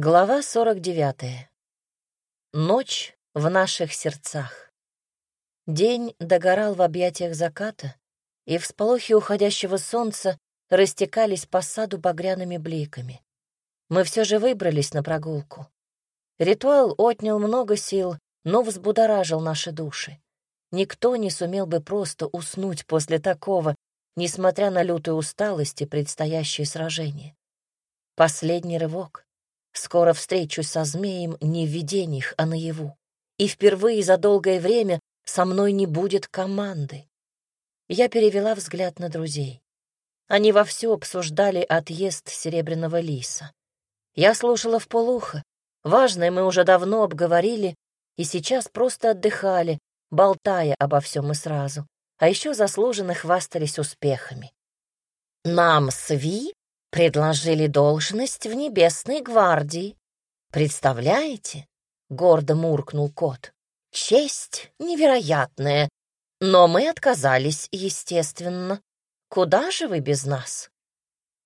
Глава 49. Ночь в наших сердцах. День догорал в объятиях заката, и всполохи уходящего солнца растекались по саду багряными бликами. Мы все же выбрались на прогулку. Ритуал отнял много сил, но взбудоражил наши души. Никто не сумел бы просто уснуть после такого, несмотря на лютую усталость и предстоящее сражение. Последний рывок — Скоро встречусь со змеем не в видениях, а наяву. И впервые за долгое время со мной не будет команды. Я перевела взгляд на друзей. Они вовсю обсуждали отъезд Серебряного Лиса. Я слушала в полухо. Важное мы уже давно обговорили, и сейчас просто отдыхали, болтая обо всем и сразу. А еще заслуженно хвастались успехами. «Нам сви Предложили должность в Небесной гвардии. Представляете? Гордо муркнул кот. Честь невероятная. Но мы отказались, естественно. Куда же вы без нас?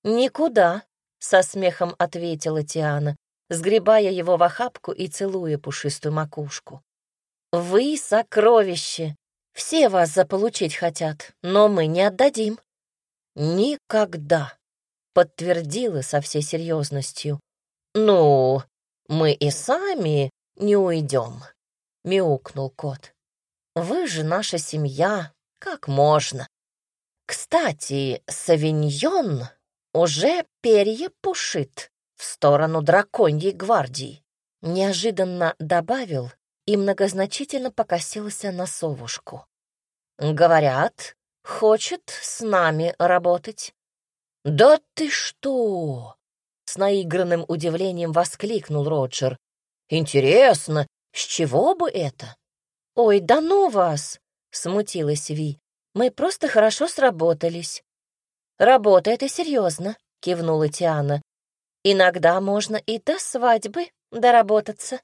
Никуда, со смехом ответила Тиана, сгребая его в охапку и целуя пушистую макушку. Вы сокровище. Все вас заполучить хотят, но мы не отдадим. Никогда подтвердила со всей серьезностью. «Ну, мы и сами не уйдем», — мяукнул кот. «Вы же наша семья, как можно. Кстати, Савиньон уже перья пушит в сторону драконьей гвардии», — неожиданно добавил и многозначительно покосился на совушку. «Говорят, хочет с нами работать. «Да ты что!» — с наигранным удивлением воскликнул Роджер. «Интересно, с чего бы это?» «Ой, да ну вас!» — смутилась Ви. «Мы просто хорошо сработались». «Работа — это серьезно», — кивнула Тиана. «Иногда можно и до свадьбы доработаться».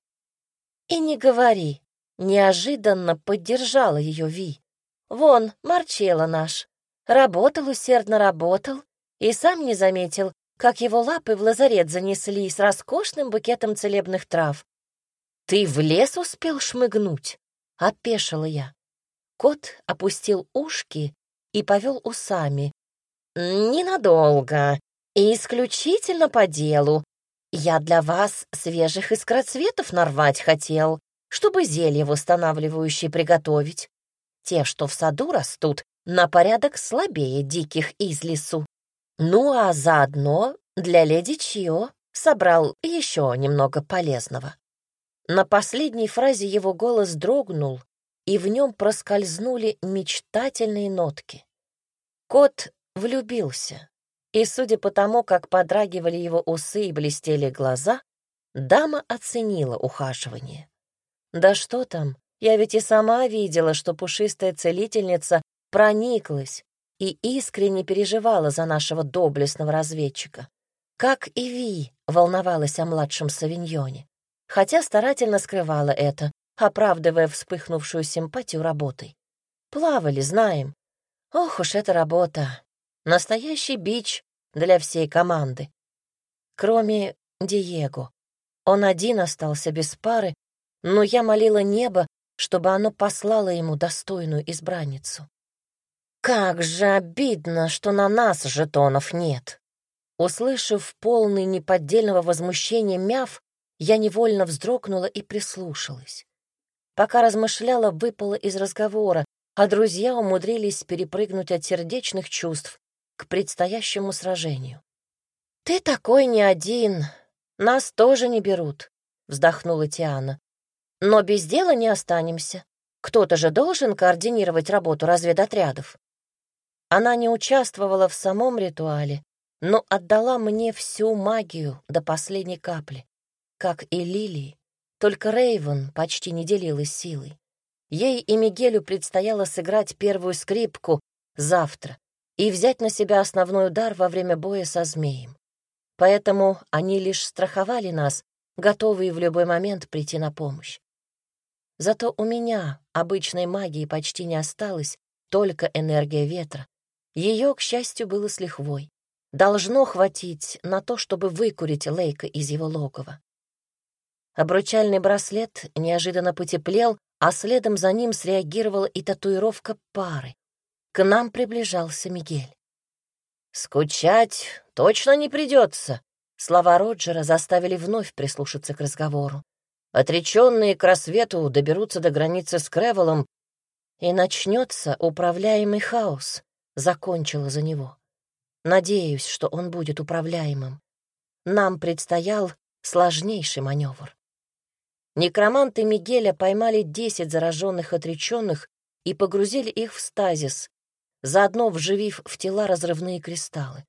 «И не говори», — неожиданно поддержала ее Ви. «Вон, Марчелло наш. Работал, усердно работал, и сам не заметил, как его лапы в лазарет занесли с роскошным букетом целебных трав. «Ты в лес успел шмыгнуть?» — опешила я. Кот опустил ушки и повел усами. «Ненадолго и исключительно по делу. Я для вас свежих искроцветов нарвать хотел, чтобы зелье восстанавливающее приготовить. Те, что в саду растут, на порядок слабее диких из лесу. Ну а заодно для леди Чио собрал еще немного полезного. На последней фразе его голос дрогнул, и в нем проскользнули мечтательные нотки. Кот влюбился, и, судя по тому, как подрагивали его усы и блестели глаза, дама оценила ухаживание. Да что там, я ведь и сама видела, что пушистая целительница прониклась и искренне переживала за нашего доблестного разведчика. Как и Ви волновалась о младшем Савиньоне, хотя старательно скрывала это, оправдывая вспыхнувшую симпатию работой. Плавали, знаем. Ох уж эта работа. Настоящий бич для всей команды. Кроме Диего. Он один остался без пары, но я молила небо, чтобы оно послало ему достойную избранницу. Как же обидно, что на нас жетонов нет. Услышав полный неподдельного возмущения мяв, я невольно вздрогнула и прислушалась. Пока размышляла, выпала из разговора, а друзья умудрились перепрыгнуть от сердечных чувств к предстоящему сражению. «Ты такой не один, нас тоже не берут», — вздохнула Тиана. «Но без дела не останемся. Кто-то же должен координировать работу разведотрядов». Она не участвовала в самом ритуале, но отдала мне всю магию до последней капли, как и Лилии. Только Рейвен почти не делилась силой. Ей и Мигелю предстояло сыграть первую скрипку завтра и взять на себя основной удар во время боя со змеем. Поэтому они лишь страховали нас, готовые в любой момент прийти на помощь. Зато у меня обычной магии почти не осталось, только энергия ветра, ее, к счастью, было с лихвой. Должно хватить на то, чтобы выкурить Лейка из его логова. Обручальный браслет неожиданно потеплел, а следом за ним среагировала и татуировка пары. К нам приближался Мигель. «Скучать точно не придется», — слова Роджера заставили вновь прислушаться к разговору. Отреченные к рассвету доберутся до границы с Кревелом, и начнется управляемый хаос, закончила за него. Надеюсь, что он будет управляемым. Нам предстоял сложнейший маневр. Некроманты Мигеля поймали десять зараженных отреченных и погрузили их в стазис, заодно вживив в тела разрывные кристаллы.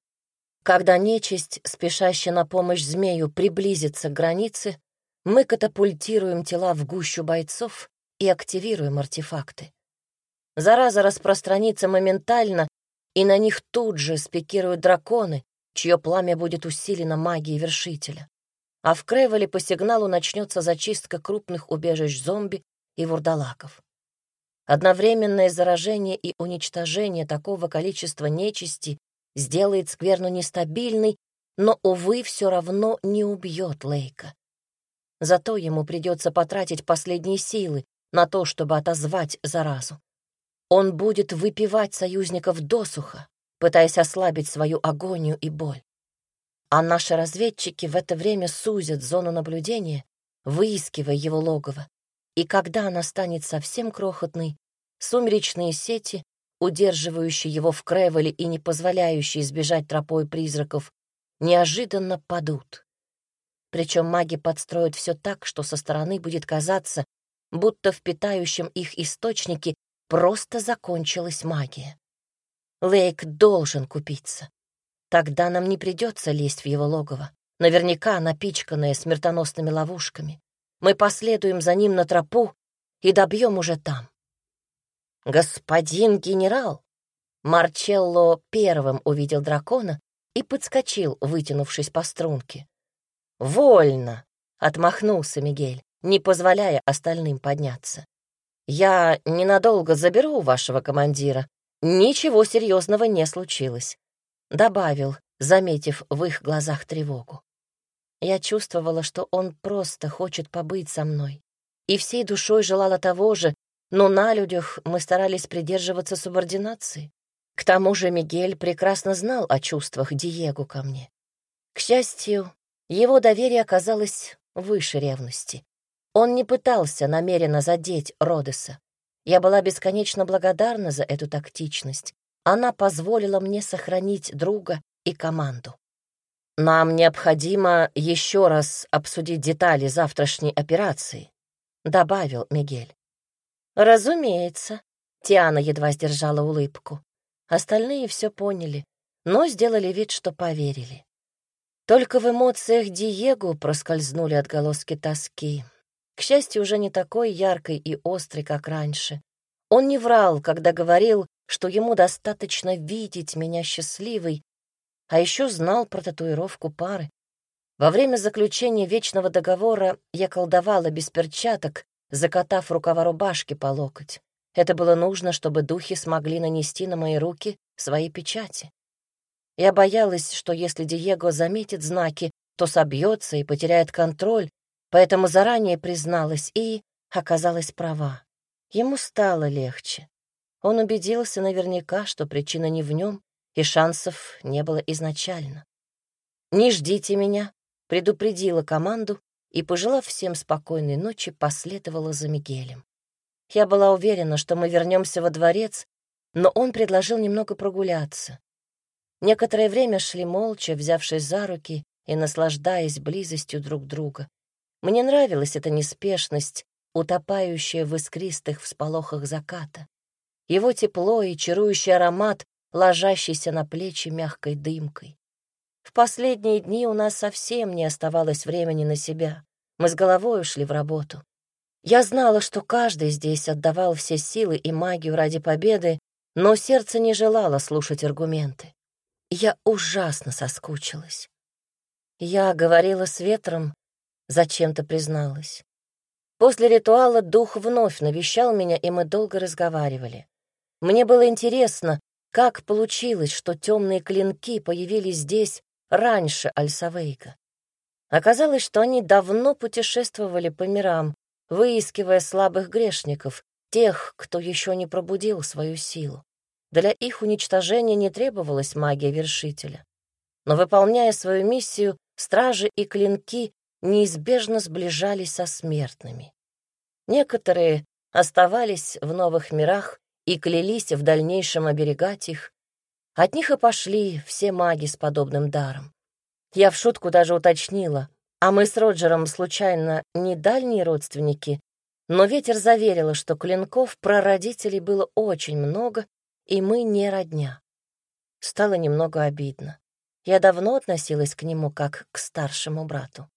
Когда нечисть, спешащая на помощь змею, приблизится к границе, мы катапультируем тела в гущу бойцов и активируем артефакты. Зараза распространится моментально, и на них тут же спикируют драконы, чье пламя будет усилено магией вершителя. А в Кревеле по сигналу начнется зачистка крупных убежищ зомби и вурдалаков. Одновременное заражение и уничтожение такого количества нечисти сделает скверну нестабильной, но, увы, все равно не убьет Лейка. Зато ему придется потратить последние силы на то, чтобы отозвать заразу. Он будет выпивать союзников досуха, пытаясь ослабить свою агонию и боль. А наши разведчики в это время сузят зону наблюдения, выискивая его логово, и когда она станет совсем крохотной, сумеречные сети, удерживающие его в Кревеле и не позволяющие избежать тропой призраков, неожиданно падут. Причем маги подстроят все так, что со стороны будет казаться, будто в питающем их источнике просто закончилась магия. Лейк должен купиться. Тогда нам не придется лезть в его логово, наверняка напичканное смертоносными ловушками. Мы последуем за ним на тропу и добьем уже там. Господин генерал! Марчелло первым увидел дракона и подскочил, вытянувшись по струнке. «Вольно!» — отмахнулся Мигель, не позволяя остальным подняться. «Я ненадолго заберу вашего командира. Ничего серьезного не случилось добавил, заметив в их глазах тревогу. Я чувствовала, что он просто хочет побыть со мной, и всей душой желала того же, но на людях мы старались придерживаться субординации. К тому же Мигель прекрасно знал о чувствах Диего ко мне. К счастью, его доверие оказалось выше ревности. Он не пытался намеренно задеть Родеса. Я была бесконечно благодарна за эту тактичность, она позволила мне сохранить друга и команду. «Нам необходимо еще раз обсудить детали завтрашней операции», — добавил Мигель. «Разумеется», — Тиана едва сдержала улыбку. Остальные все поняли, но сделали вид, что поверили. Только в эмоциях Диего проскользнули отголоски тоски. К счастью, уже не такой яркой и острой, как раньше. Он не врал, когда говорил, что ему достаточно видеть меня счастливой, а еще знал про татуировку пары. Во время заключения вечного договора я колдовала без перчаток, закатав рукава рубашки по локоть. Это было нужно, чтобы духи смогли нанести на мои руки свои печати. Я боялась, что если Диего заметит знаки, то собьется и потеряет контроль, поэтому заранее призналась и оказалась права. Ему стало легче. Он убедился наверняка, что причина не в нем, и шансов не было изначально. «Не ждите меня», — предупредила команду и, пожелав всем спокойной ночи, последовала за Мигелем. Я была уверена, что мы вернемся во дворец, но он предложил немного прогуляться. Некоторое время шли молча, взявшись за руки и наслаждаясь близостью друг друга. Мне нравилась эта неспешность, утопающая в искристых всполохах заката его тепло и чарующий аромат, ложащийся на плечи мягкой дымкой. В последние дни у нас совсем не оставалось времени на себя. Мы с головой ушли в работу. Я знала, что каждый здесь отдавал все силы и магию ради победы, но сердце не желало слушать аргументы. Я ужасно соскучилась. Я говорила с ветром, зачем-то призналась. После ритуала дух вновь навещал меня, и мы долго разговаривали. Мне было интересно, как получилось, что темные клинки появились здесь раньше Альсавейка. Оказалось, что они давно путешествовали по мирам, выискивая слабых грешников, тех, кто еще не пробудил свою силу. Для их уничтожения не требовалась магия вершителя. Но, выполняя свою миссию, стражи и клинки неизбежно сближались со смертными. Некоторые оставались в новых мирах и клялись в дальнейшем оберегать их. От них и пошли все маги с подобным даром. Я в шутку даже уточнила, а мы с Роджером случайно не дальние родственники, но ветер заверила, что клинков прародителей было очень много, и мы не родня. Стало немного обидно. Я давно относилась к нему как к старшему брату.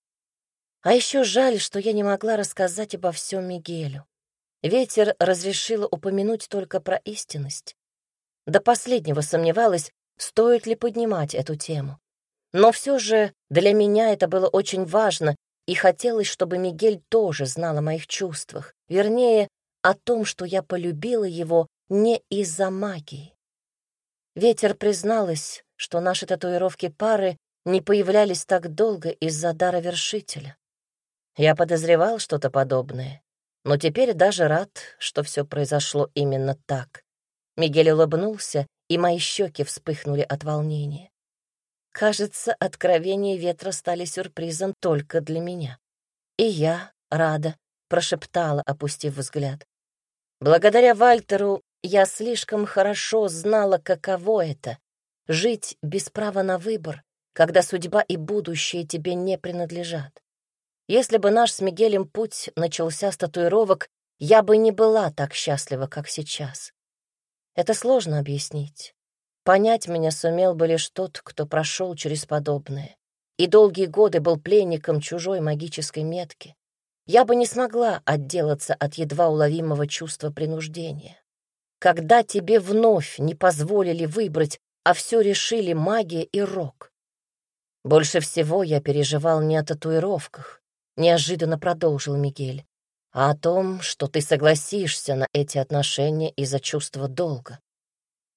А еще жаль, что я не могла рассказать обо всем Мигелю. Ветер разрешила упомянуть только про истинность. До последнего сомневалась, стоит ли поднимать эту тему. Но все же для меня это было очень важно, и хотелось, чтобы Мигель тоже знал о моих чувствах, вернее, о том, что я полюбила его не из-за магии. Ветер призналась, что наши татуировки пары не появлялись так долго из-за дара вершителя. Я подозревал что-то подобное, но теперь даже рад, что все произошло именно так. Мигель улыбнулся, и мои щеки вспыхнули от волнения. Кажется, откровения ветра стали сюрпризом только для меня. И я рада, прошептала, опустив взгляд. Благодаря Вальтеру я слишком хорошо знала, каково это — жить без права на выбор, когда судьба и будущее тебе не принадлежат. Если бы наш с Мигелем путь начался с татуировок, я бы не была так счастлива, как сейчас. Это сложно объяснить. Понять меня сумел бы лишь тот, кто прошел через подобное, и долгие годы был пленником чужой магической метки. Я бы не смогла отделаться от едва уловимого чувства принуждения. Когда тебе вновь не позволили выбрать, а все решили магия и рок. Больше всего я переживал не о татуировках, неожиданно продолжил Мигель, а о том, что ты согласишься на эти отношения из-за чувства долга.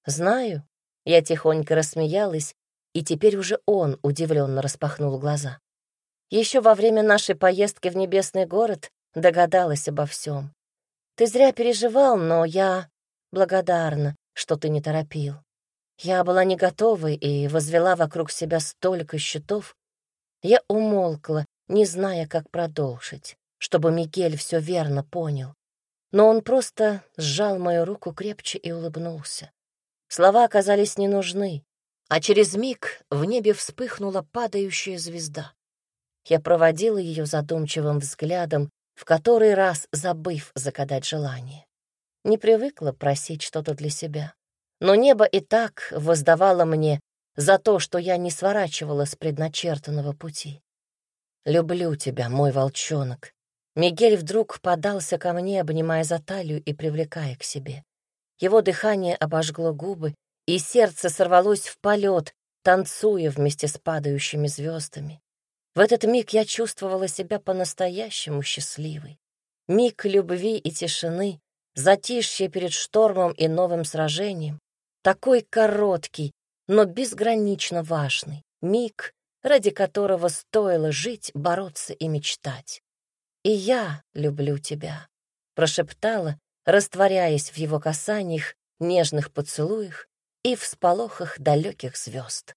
Знаю, я тихонько рассмеялась, и теперь уже он удивленно распахнул глаза. Еще во время нашей поездки в небесный город догадалась обо всем. Ты зря переживал, но я благодарна, что ты не торопил. Я была не готова и возвела вокруг себя столько щитов. Я умолкла, не зная, как продолжить, чтобы Мигель все верно понял. Но он просто сжал мою руку крепче и улыбнулся. Слова оказались не нужны, а через миг в небе вспыхнула падающая звезда. Я проводила ее задумчивым взглядом, в который раз забыв загадать желание. Не привыкла просить что-то для себя. Но небо и так воздавало мне за то, что я не сворачивала с предначертанного пути. «Люблю тебя, мой волчонок». Мигель вдруг подался ко мне, обнимая за талию и привлекая к себе. Его дыхание обожгло губы, и сердце сорвалось в полет, танцуя вместе с падающими звездами. В этот миг я чувствовала себя по-настоящему счастливой. Миг любви и тишины, затишье перед штормом и новым сражением. Такой короткий, но безгранично важный. Миг, ради которого стоило жить, бороться и мечтать. «И я люблю тебя», — прошептала, растворяясь в его касаниях, нежных поцелуях и в сполохах далеких звезд.